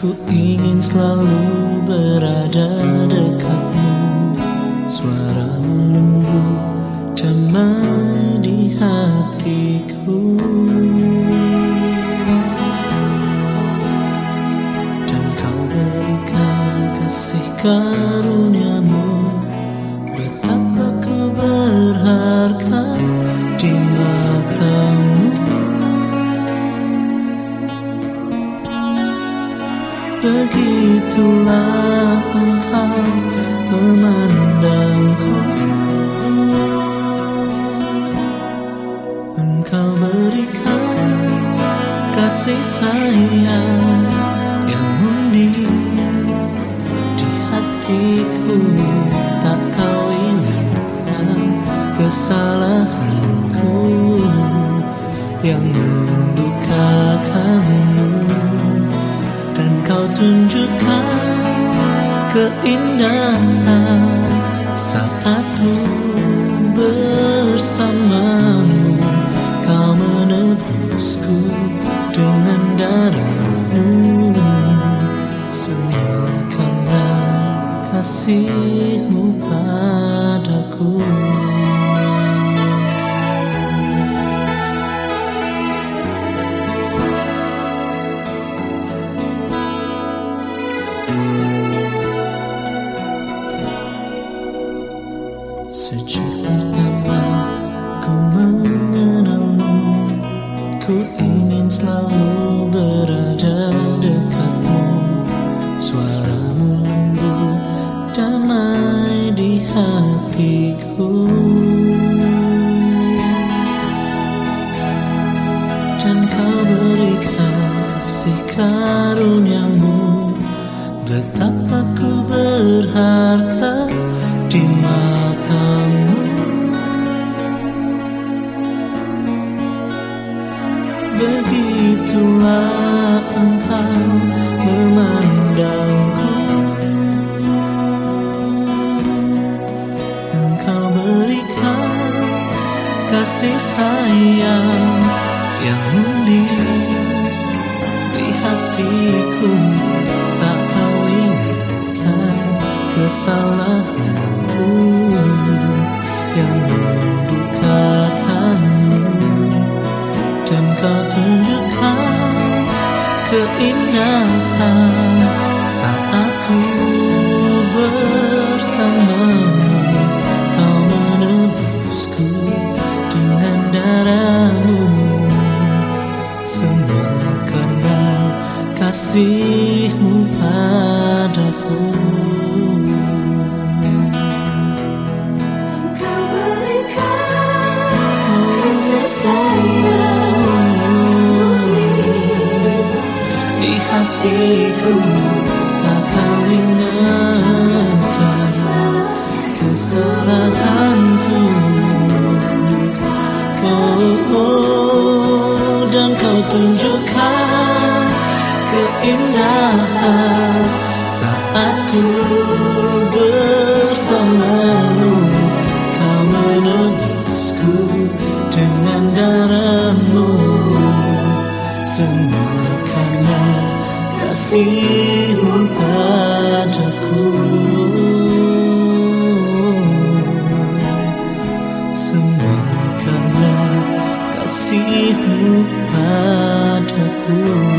Ku ingin selalu berada dekatmu. Suaramu lembut damai di hatiku. Dan kau berikan kasih Begitulah engkau memandangku. Engkau berikan kasih sayang yang murni Di hatiku. Tak kau ingatkan kesalahanku Yang membukakanmu dan kau tunjukkan keindahan berharga di matamu. Begitulah engkau memandangku. Engkau berikan kasih sayang yang murni bersamamu Kau menebusku dengan darahmu. Semua karena kasihmu padaku. Berikan kasih sayang hatiku tak kau ingatkan kesalahanku oh, oh, Dan kau tunjukkan keindahan Saat kasihmu padaku. Semua karena kasihmu padaku